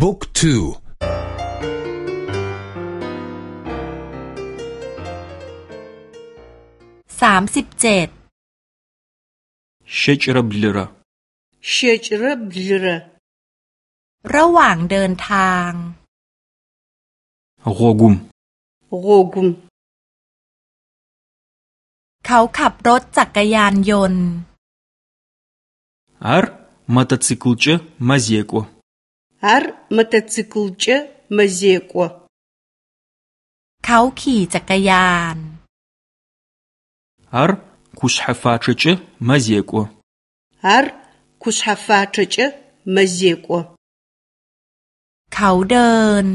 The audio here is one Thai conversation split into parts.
บุ๊กทูสามสิบเจ็ดเชจระบลระเชจระบลระระหว่างเดินทางโรกุมโรกุม เขาขับรถจักรยานยนต์อาร์มอเตอร์ไซค์เจมาเซกัว Ар мотоциклкӏэ мэзекӏо. เขาขี่จักรยาน Ар кушъхьэфачэкӏэ мэзекӏо. Ар кушъхьэфачэкӏэ мэзекӏо. เขาเดิน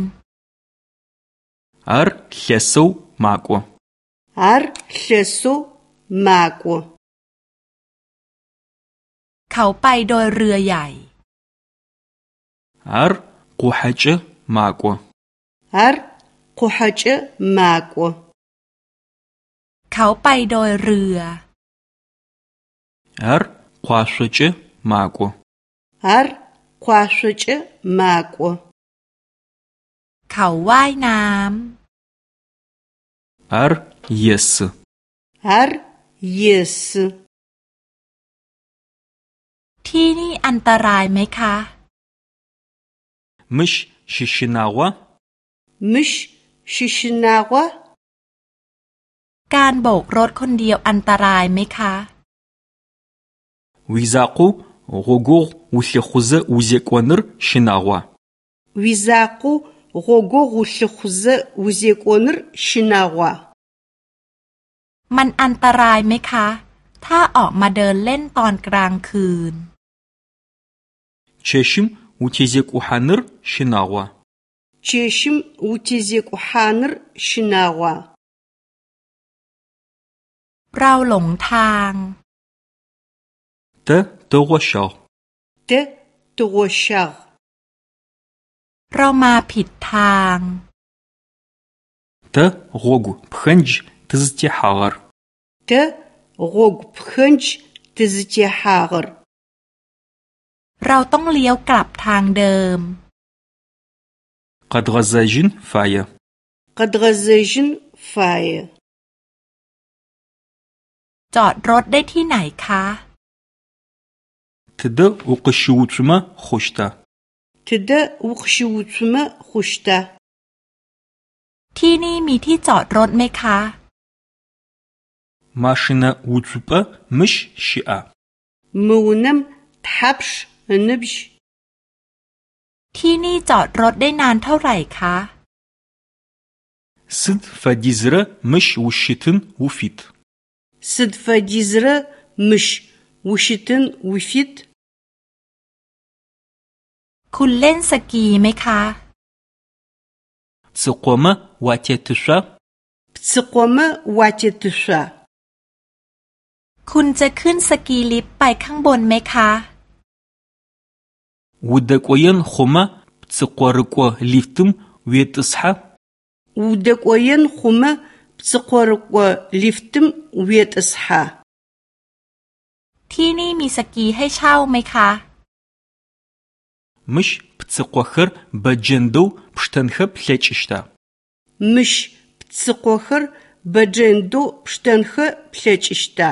Ар лъэсэу макӏо. Ар лъэсэу макӏо. เขาไปโดยเรือใหญ่ Ар к у х ь э к ӏ э макӏо. Ар к у х ь э к ӏ э макӏо. Кау пай дой рыа. Ар къуашъокӏэ макӏо. Ар къуашъокӏэ макӏо. Кау вай нам. Ар есы. Ар есы. ที่นี่อันตรายไหมคะมิชชิชินาวะมิชชิชินาวะ การโบกรถคนเดียวอันตรายไหมคะวิซาคุโรโกุสิคุซอุซิควนร์ชินาวะวิซาคุโรโกุสิคุซอุซิควนร์ชินาวะ มันอันตรายไหมคะ ถ้าออกมาเดินเล่นตอนกลางคืน เชชิม утезек уханыр шинауа. Чешім утезек уханыр шинауа. Рау лонг таң. Ты туго шау. Ты туго шау. Рау ма пит таң. Ты гогу пхэнч тызте хағыр. Ты гогу пхэнч тызте хағыр. เราต้องเลี้ยวกลับทางเดิม قد غزاجن فايا قد غزاجن فايا จอดรถได้ที่ไหนคะ تدا وقشوتما خوشتا تدا وقشوتما خوشتا ที่นี่มีที่จอดรถไหมคะ машина уцупа мыш шиа. м унэм т а п ш นบชที่นี่จอดรถได้นานเท่าไหร่คะสุดฟาดิซระมิชวุชิตินวุฟิตสุดฟาดิซระมิชวุชิตินวุฟิตคุณเล่นสกีไหมคะสกวมะวาเจตุชาสกวมะวาเจตุชาคุณจะขึ้นสกีลิฟต์ไปข้างบนไหมคะ Удэкӏоен хъумэ пцыкъорыкӏо лифтым уетӏысхьа? Удэкӏоен хъумэ пцыкъорыкӏо лифтым уетӏысхьа? ที่นี่มีสกีให้เช่าไหมคะ Мыщ пцыкъохэр бэджэндэу пштэнхэп плъэкӏыщта? Мыщ пцыкъохэр бэджэндэу пштэнхэ плъэкӏыщта?